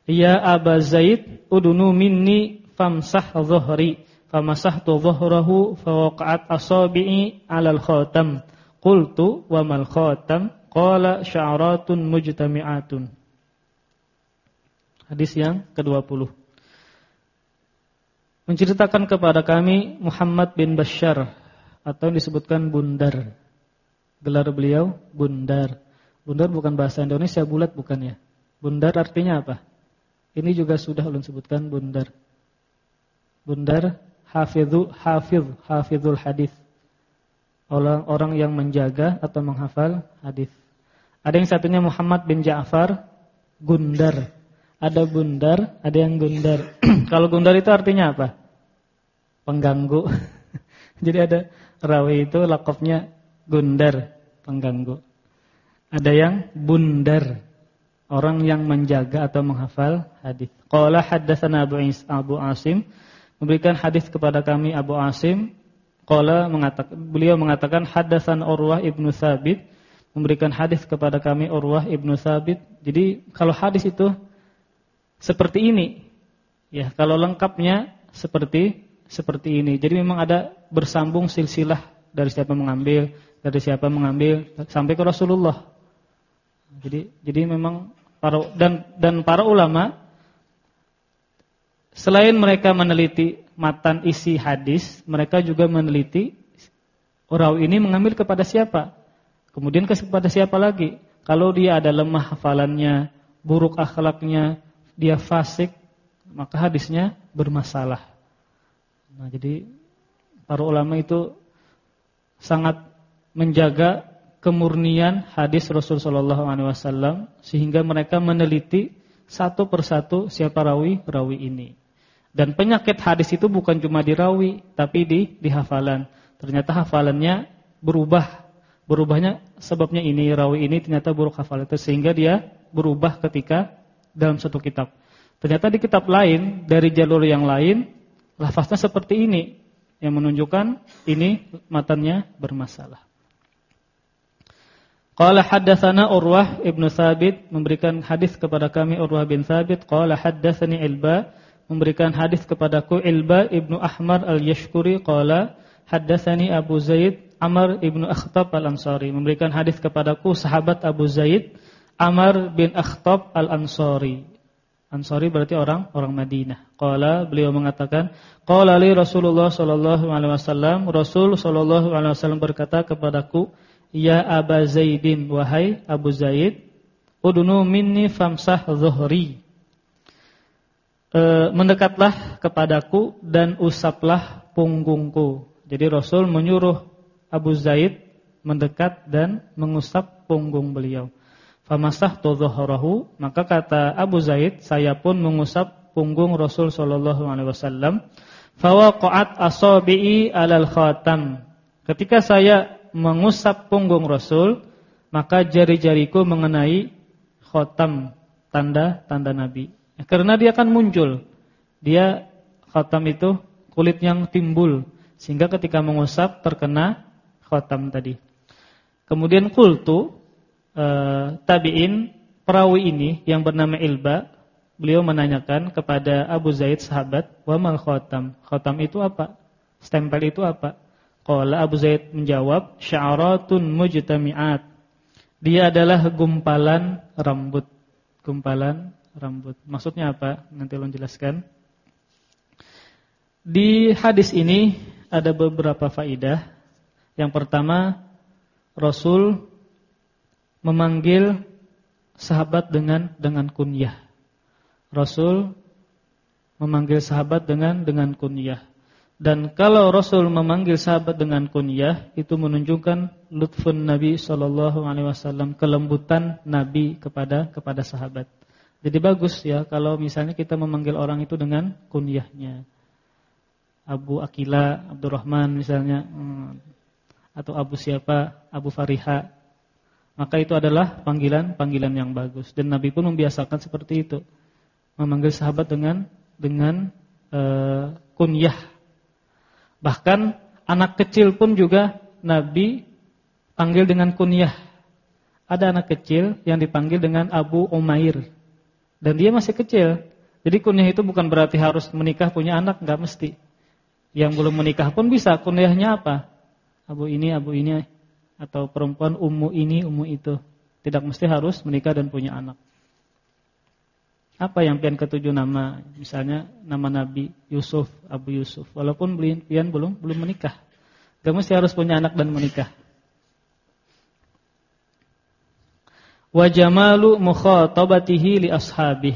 [SPEAKER 1] Ya Aba Zaid udunu minni famsah dhuhri famasahtu dhuhrahu fawaqa'at asabi'i 'alal khatam qultu wa mal khatam? Qala sya'ratun mujtami'atun. Hadis yang ke-20 Menceritakan kepada kami Muhammad bin Bashar atau disebutkan Bundar gelar beliau Bundar Bundar bukan bahasa Indonesia bulat bukan ya Bundar artinya apa ini juga sudah ulun sebutkan bundar. Bundar hafidhu hafiz hafizul hadis. Orang-orang yang menjaga atau menghafal hadis. Ada yang satunya Muhammad bin Ja'far Gundar. Ada bundar, ada yang gundar. Kalau gundar itu artinya apa? Pengganggu. Jadi ada rawi itu lakopnya gundar, pengganggu. Ada yang bundar orang yang menjaga atau menghafal hadis. Qala haddatsana Abu Abu Asim memberikan hadis kepada kami Abu Asim qala mengatakan beliau mengatakan haddatsan Urwah ibnu Sabit memberikan hadis kepada kami Urwah ibnu Sabit. Jadi kalau hadis itu seperti ini. Ya, kalau lengkapnya seperti seperti ini. Jadi memang ada bersambung silsilah dari siapa mengambil, dari siapa mengambil sampai ke Rasulullah jadi jadi memang para dan dan para ulama selain mereka meneliti matan isi hadis, mereka juga meneliti orang ini mengambil kepada siapa. Kemudian kepada siapa lagi? Kalau dia ada lemah hafalannya, buruk akhlaknya, dia fasik, maka hadisnya bermasalah. Nah, jadi para ulama itu sangat menjaga kemurnian hadis Rasul sallallahu alaihi wasallam sehingga mereka meneliti satu persatu siapa rawi rawi ini. Dan penyakit hadis itu bukan cuma di rawi tapi di di hafalan. Ternyata hafalannya berubah. Berubahnya sebabnya ini rawi ini ternyata buruk hafalan itu sehingga dia berubah ketika dalam satu kitab. Ternyata di kitab lain dari jalur yang lain lafaznya seperti ini yang menunjukkan ini matanya bermasalah. Qala haddatsana Urwah ibnu Thabit memberikan hadis kepada kami Urwah bin Thabit qala haddatsani Ilba memberikan hadis kepadaku Ilba ibnu Ahmar al-Yashkuri qala haddatsani Abu Zaid Amr ibnu Akhtab al-Ansari memberikan hadis kepadaku sahabat Abu Zaid Amr bin Akhtab al-Ansari. Ansari berarti orang orang Madinah. Qala beliau mengatakan qala li Rasulullah sallallahu alaihi wasallam. Rasul sallallahu alaihi wasallam berkata kepadaku Ya Aba Zaidin Wahai Abu Zaid Udunu minni famsah zuhri. E, Mendekatlah kepadaku Dan usaplah punggungku. Jadi Rasul menyuruh Abu Zaid Mendekat dan mengusap punggung beliau Famasah zuhrahu Maka kata Abu Zaid Saya pun mengusap punggung Rasul Sallallahu Alaihi Wasallam Fawaqa'at asabi'i alal khatam Ketika saya mengusap punggung Rasul, maka jari-jariku mengenai khotam, tanda-tanda Nabi. Ya, karena dia akan muncul. Dia khotam itu kulit yang timbul sehingga ketika mengusap terkena khotam tadi. Kemudian kultu eh, tabi'in perawi ini yang bernama Ilba, beliau menanyakan kepada Abu Zaid sahabat, "Wa mal khotam?" Khotam itu apa? Stempel itu apa? Qala Abu Zaid menjawab, sya'aratun mujtami'at. Dia adalah gumpalan rambut. gumpalan rambut. Maksudnya apa? Nanti ulun jelaskan. Di hadis ini ada beberapa faidah. Yang pertama, Rasul memanggil sahabat dengan dengan kunyah. Rasul memanggil sahabat dengan dengan kunyah. Dan kalau Rasul memanggil sahabat dengan kunyah itu menunjukkan lutfun Nabi sallallahu alaihi wasallam, kelembutan Nabi kepada kepada sahabat. Jadi bagus ya kalau misalnya kita memanggil orang itu dengan kunyahnya. Abu Akila, Abdurrahman misalnya hmm, atau Abu siapa, Abu Fariha. Maka itu adalah panggilan-panggilan yang bagus dan Nabi pun membiasakan seperti itu. Memanggil sahabat dengan dengan uh, kunyah Bahkan anak kecil pun juga Nabi panggil dengan kunyah. Ada anak kecil yang dipanggil dengan Abu Umair. Dan dia masih kecil. Jadi kunyah itu bukan berarti harus menikah punya anak, enggak mesti. Yang belum menikah pun bisa kunyahnya apa? Abu ini, Abu ini atau perempuan ummu ini, ummu itu. Tidak mesti harus menikah dan punya anak. Apa yang pian ketujuh nama? Misalnya nama Nabi Yusuf, Abu Yusuf. Walaupun pian belum belum menikah. Gak mesti harus punya anak dan menikah. Wa jamalu mukhatabatihi li ashabih.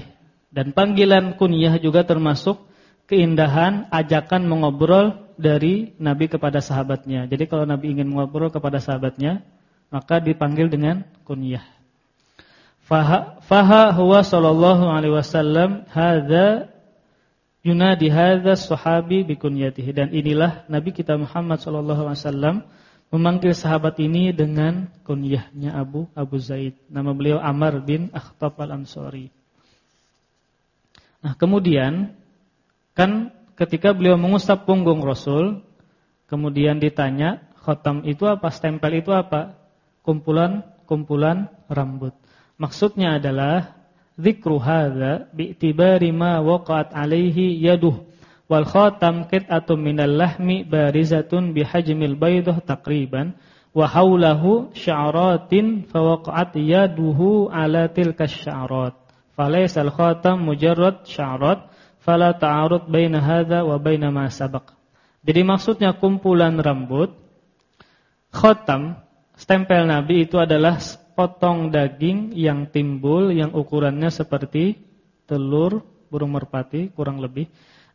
[SPEAKER 1] Dan panggilan kunyah juga termasuk keindahan ajakan mengobrol dari Nabi kepada sahabatnya. Jadi kalau Nabi ingin mengobrol kepada sahabatnya, maka dipanggil dengan kunyah. Faha, faha huwa sallallahu alaihi wasallam hadza yunadi hadza sahabi bikunyatihi dan inilah Nabi kita Muhammad sallallahu alaihi wasallam memanggil sahabat ini dengan kunyahnya Abu Abu Zaid. Nama beliau Amr bin Akhtab Al-Ansari. Nah, kemudian kan ketika beliau mengusap punggung Rasul, kemudian ditanya, khotam itu apa? Stempel itu apa? Kumpulan-kumpulan rambut. Maksudnya adalah zikru hadza bi'tibari ma waqa'at alaihi yaduh wal khatam qit'atun minal lahmi barizatun bihajmil baydah taqriban wa haulahu sya'ratin fawaqa'at yaduhu ala tilka sya'rat al khatam mujarrad sya'rat fala ta'arud baina hadza wa baina ma sabaq jadi maksudnya kumpulan rambut khatam stempel nabi itu adalah potong daging yang timbul yang ukurannya seperti telur burung merpati kurang lebih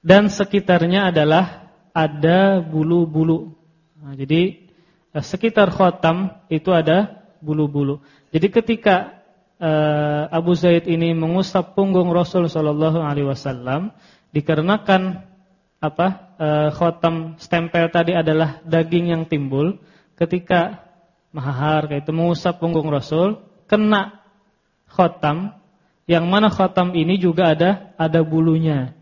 [SPEAKER 1] dan sekitarnya adalah ada bulu-bulu. Nah, jadi eh, sekitar khotam itu ada bulu-bulu. Jadi ketika uh, Abu Zaid ini mengusap punggung Rasul Shallallahu Alaihi Wasallam dikarenakan apa? Uh, khotam stempel tadi adalah daging yang timbul. Ketika mahar kayak itu mengusap punggung Rasul kena khotam. Yang mana khotam ini juga ada ada bulunya.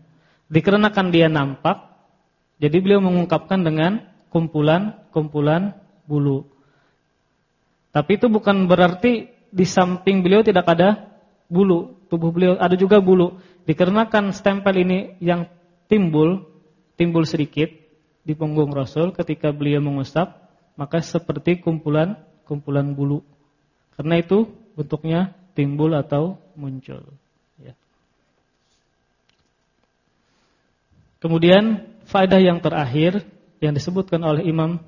[SPEAKER 1] Dikarenakan dia nampak jadi beliau mengungkapkan dengan kumpulan-kumpulan bulu. Tapi itu bukan berarti di samping beliau tidak ada bulu tubuh beliau ada juga bulu dikarenakan stempel ini yang timbul timbul sedikit di punggung Rasul ketika beliau mengusap maka seperti kumpulan kumpulan bulu. Karena itu bentuknya timbul atau muncul. Ya. Kemudian faedah yang terakhir yang disebutkan oleh Imam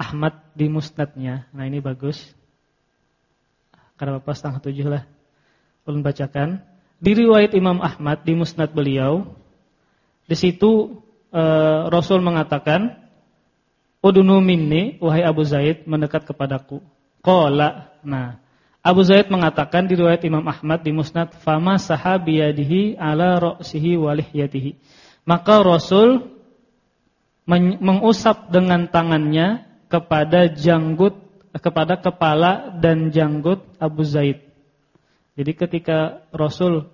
[SPEAKER 1] Ahmad di musnadnya. Nah ini bagus. Karena Bapak setengah tujuh lah. Ulun bacakan. Di riwayat Imam Ahmad di musnad beliau. Di situ e, Rasul mengatakan Udunu minni wahai Abu Zaid mendekat kepadaku. Qala. Nah, Abu Zaid mengatakan di riwayat Imam Ahmad di Musnad fama sahabiyadihi ala ra'sihi wa lihyatihi. Maka Rasul mengusap dengan tangannya kepada janggut kepada kepala dan janggut Abu Zaid. Jadi ketika Rasul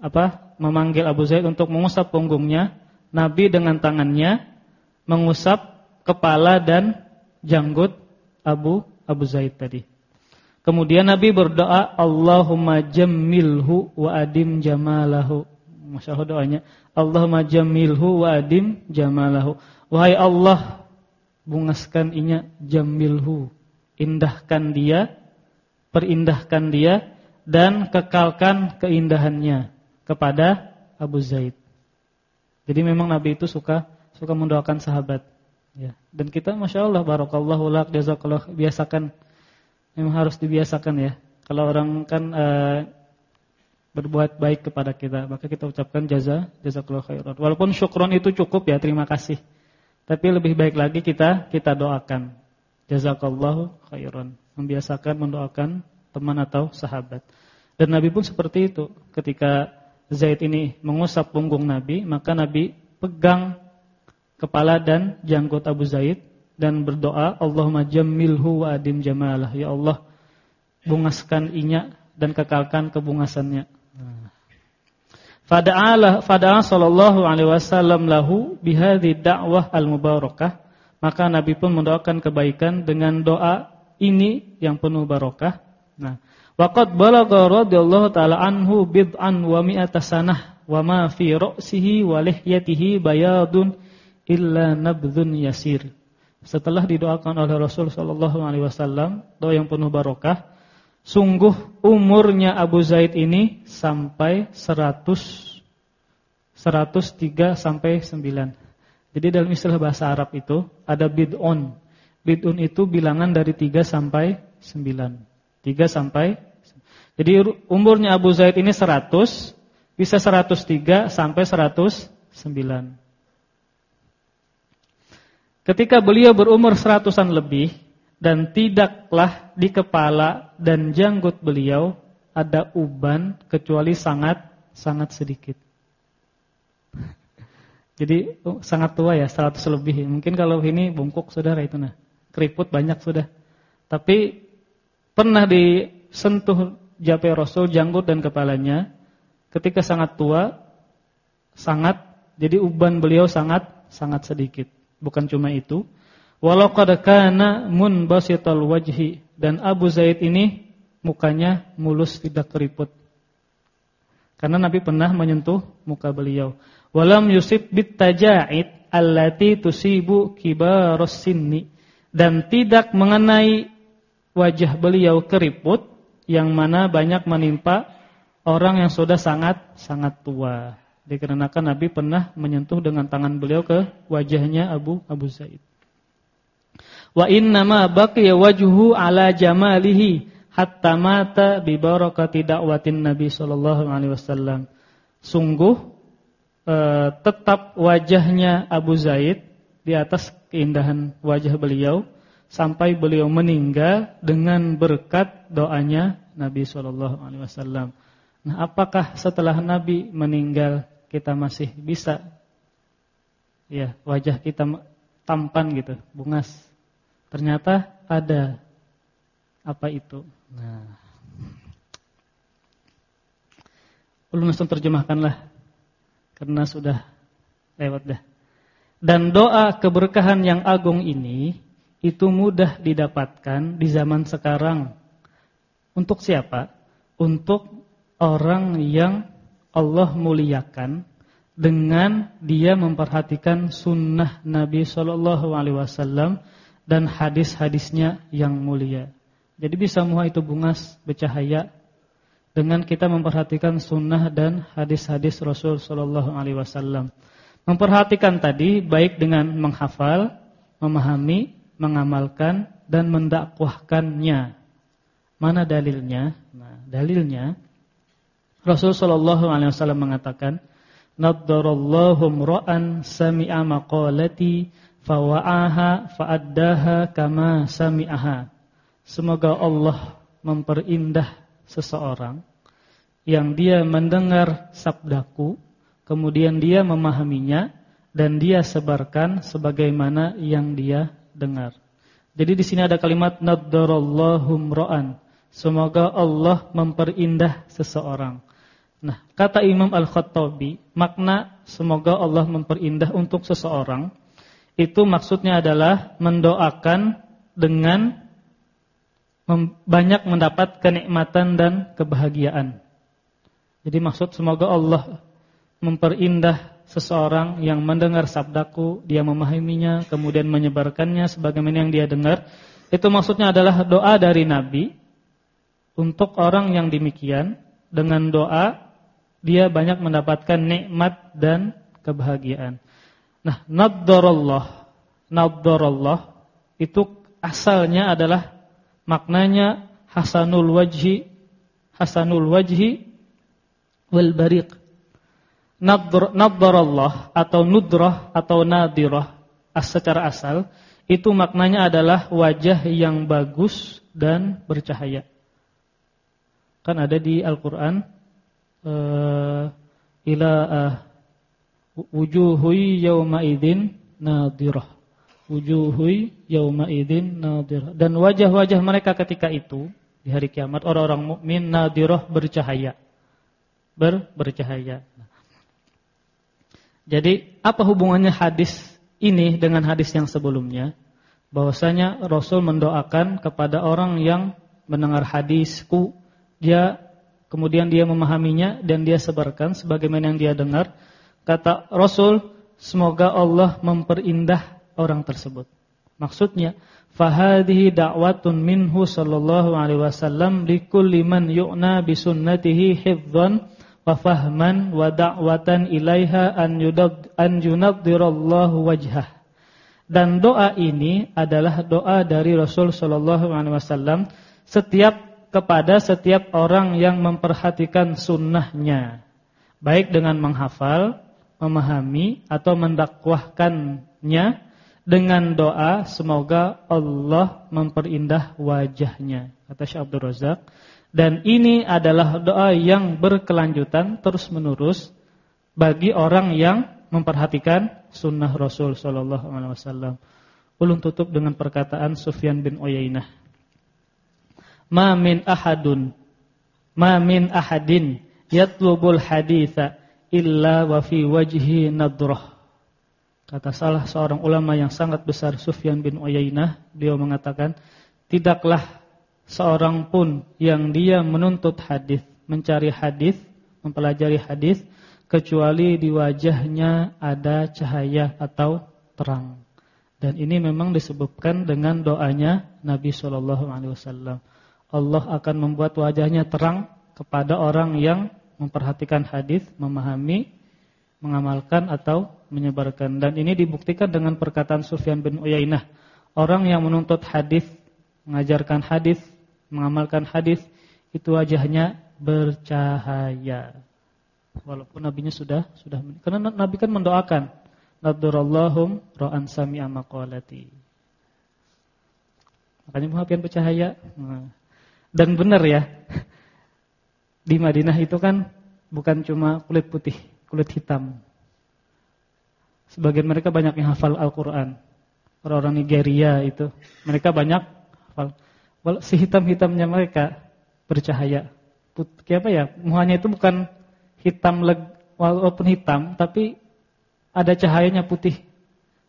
[SPEAKER 1] apa memanggil Abu Zaid untuk mengusap punggungnya, Nabi dengan tangannya mengusap kepala dan janggut Abu Abu Zaid tadi. Kemudian Nabi berdoa Allahumma jammilhu wa adim jamalahu. Masya Allah doanya Allahumma jammilhu wa adim jamalahu. Wahai Allah bungaskan inya jamilhu. Indahkan dia, perindahkan dia dan kekalkan keindahannya kepada Abu Zaid. Jadi memang Nabi itu suka suka mendoakan sahabat. Ya. Dan kita masya Allah barokallahu lak jazakallah biasakan memang harus dibiasakan ya. Kalau orang kan uh, berbuat baik kepada kita, maka kita ucapkan jaza jazakallahu khairan. Walaupun syukron itu cukup ya, terima kasih. Tapi lebih baik lagi kita kita doakan. Jazakallahu khairan. Membiasakan mendoakan teman atau sahabat. Dan Nabi pun seperti itu. Ketika Zaid ini mengusap punggung Nabi, maka Nabi pegang kepala dan janggut Abu Zaid dan berdoa, Allahumma jammilhu wa adim jamalah. Ya Allah, bungaskan inya dan kekalkan kebungasannya. Fada'ala fada'a sallallahu alaihi wasallam lahu bihadhi da'wah al-mubarakah. Maka Nabi pun mendoakan kebaikan dengan doa ini yang penuh barokah. Nah, Waqad balagha radhiyallahu taala anhu bid'an wa mi'ata sanah wa ma fi ra'sihi wa lihyatihi bayadun illa nabdhun yasir. Setelah didoakan oleh Rasul sallallahu alaihi wasallam, doa yang penuh barokah, sungguh umurnya Abu Zaid ini sampai 100 103 sampai 9. Jadi dalam istilah bahasa Arab itu ada bid'un. Bid'un itu bilangan dari 3 sampai 9. 3 sampai Jadi umurnya Abu Zaid ini 100 bisa 103 sampai 109. Ketika beliau berumur seratusan lebih dan tidaklah di kepala dan janggut beliau ada uban kecuali sangat sangat sedikit. Jadi oh, sangat tua ya, 100 lebih. Mungkin kalau ini bungkuk saudara itu nah. Keriput banyak sudah. Tapi pernah disentuh jape Rasul janggut dan kepalanya ketika sangat tua sangat jadi uban beliau sangat sangat sedikit bukan cuma itu walau qad kana munbasital wajhi dan Abu Zaid ini mukanya mulus tidak keriput karena Nabi pernah menyentuh muka beliau walam yusib bit taja'id allati tusibu kibaros sinni dan tidak mengenai wajah beliau keriput yang mana banyak menimpa orang yang sudah sangat sangat tua. Dikarenakan Nabi pernah menyentuh dengan tangan beliau ke wajahnya Abu Abu Zaid. Wa inna ma baqiya wajhu ala jamalihi hatta mata bi barakati da'watin Nabi sallallahu alaihi wasallam. Sungguh eh, tetap wajahnya Abu Zaid di atas keindahan wajah beliau sampai beliau meninggal dengan berkat doanya Nabi Shallallahu Alaihi Wasallam. Nah, apakah setelah Nabi meninggal kita masih bisa, ya wajah kita tampan gitu, bungas? Ternyata ada apa itu? Nah, belum langsung terjemahkanlah karena sudah lewat dah. Dan doa keberkahan yang agung ini itu mudah didapatkan di zaman sekarang. Untuk siapa? Untuk orang yang Allah muliakan dengan dia memperhatikan sunnah Nabi Shallallahu Alaihi Wasallam dan hadis-hadisnya yang mulia. Jadi bisa semua itu bungas bercahaya dengan kita memperhatikan sunnah dan hadis-hadis Rasul Shallallahu Alaihi Wasallam. Memperhatikan tadi baik dengan menghafal, memahami mengamalkan dan mendakwahkannya. Mana dalilnya? Nah, dalilnya Rasul sallallahu alaihi wasallam mengatakan, "Naddarallahu ra'an sami'a maqalati fawa'aha fa'addaha kama sami'aha." Semoga Allah memperindah seseorang yang dia mendengar sabdaku, kemudian dia memahaminya dan dia sebarkan sebagaimana yang dia dengar. Jadi di sini ada kalimat naddarallahu ra'an. Semoga Allah memperindah seseorang. Nah, kata Imam Al-Khattabi, makna semoga Allah memperindah untuk seseorang itu maksudnya adalah mendoakan dengan banyak mendapat kenikmatan dan kebahagiaan. Jadi maksud semoga Allah memperindah seseorang yang mendengar sabdaku, dia memahaminya, kemudian menyebarkannya sebagaimana yang dia dengar, itu maksudnya adalah doa dari Nabi untuk orang yang demikian dengan doa dia banyak mendapatkan nikmat dan kebahagiaan. Nah, naddarallah, naddarallah itu asalnya adalah maknanya hasanul wajhi, hasanul wajhi wal bariq. Atau nudrah atau nadirah as secara asal itu maknanya adalah wajah yang bagus dan bercahaya. Kan ada di Al-Qur'an uh, ila uh, wujuhui yawma idzin nadirah. Wujuhui yawma idzin nadirah. Dan wajah-wajah mereka ketika itu di hari kiamat orang-orang mukmin nadirah bercahaya. Ber bercahaya. Jadi apa hubungannya hadis ini dengan hadis yang sebelumnya bahwasanya Rasul mendoakan kepada orang yang mendengar hadisku dia kemudian dia memahaminya dan dia sebarkan sebagaimana yang dia dengar kata Rasul semoga Allah memperindah orang tersebut maksudnya fahadhihi da'watun minhu sallallahu alaihi wasallam likulli man yu'na bi sunnatihi hifdhan wa fahman wa da'watan ilaiha an yudab an yunaddirallahu wajhah. Dan doa ini adalah doa dari Rasul sallallahu alaihi wasallam setiap kepada setiap orang yang memperhatikan sunnahnya, baik dengan menghafal, memahami atau mendakwahkannya dengan doa semoga Allah memperindah wajahnya. Kata Syekh Abdul Razak, dan ini adalah doa yang berkelanjutan terus-menerus bagi orang yang memperhatikan sunnah Rasul sallallahu alaihi wasallam. Ulun tutup dengan perkataan Sufyan bin Uyainah. Ma ahadun ma min ahadin yatlubul haditha illa wa fi wajhi nadrah. Kata salah seorang ulama yang sangat besar Sufyan bin Uyainah, beliau mengatakan, tidaklah seorang pun yang dia menuntut hadis, mencari hadis, mempelajari hadis kecuali di wajahnya ada cahaya atau terang. Dan ini memang disebutkan dengan doanya Nabi Shallallahu alaihi wasallam. Allah akan membuat wajahnya terang kepada orang yang memperhatikan hadis, memahami, mengamalkan atau menyebarkan. Dan ini dibuktikan dengan perkataan Sufyan bin Uyainah. Orang yang menuntut hadis, mengajarkan hadis, mengamalkan hadis itu wajahnya bercahaya. Walaupun nabinya sudah sudah karena nabi kan mendoakan nadarallahum ra'an sami'a maqalati. Makanya muhafian bercahaya. Nah. Dan benar ya. Di Madinah itu kan bukan cuma kulit putih, kulit hitam. Sebagian mereka banyak yang hafal Al-Qur'an. Orang-orang Nigeria itu, mereka banyak hafal si hitam-hitamnya mereka bercahaya. Put, apa ya? Muhanya itu bukan hitam leg, walaupun hitam, tapi ada cahayanya putih.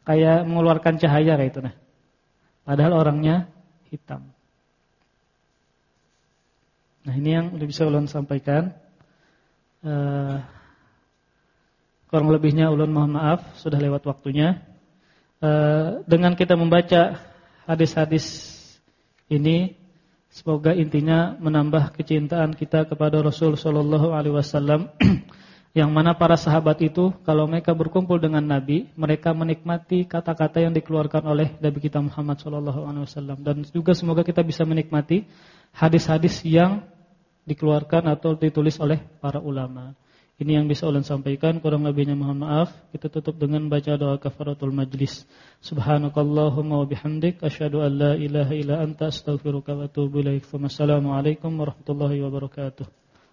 [SPEAKER 1] Kayak mengeluarkan cahaya kayak itu nah. Padahal orangnya hitam. Nah, ini yang bisa ulun sampaikan. Uh, kurang lebihnya ulun mohon maaf sudah lewat waktunya. Uh, dengan kita membaca hadis-hadis ini semoga intinya menambah kecintaan kita kepada Rasul sallallahu alaihi wasallam yang mana para sahabat itu kalau mereka berkumpul dengan Nabi, mereka menikmati kata-kata yang dikeluarkan oleh Nabi kita Muhammad sallallahu alaihi wasallam dan juga semoga kita bisa menikmati hadis-hadis yang dikeluarkan atau ditulis oleh para ulama. Ini yang bisa ulun sampaikan, kurang lebihnya mohon maaf. Kita tutup dengan baca doa kafaratul majlis. Subhanakallahumma wa bihamdik asyhadu an la ilaha illa anta astaghfiruka wa atubu ilaik. Wassalamualaikum warahmatullahi wabarakatuh.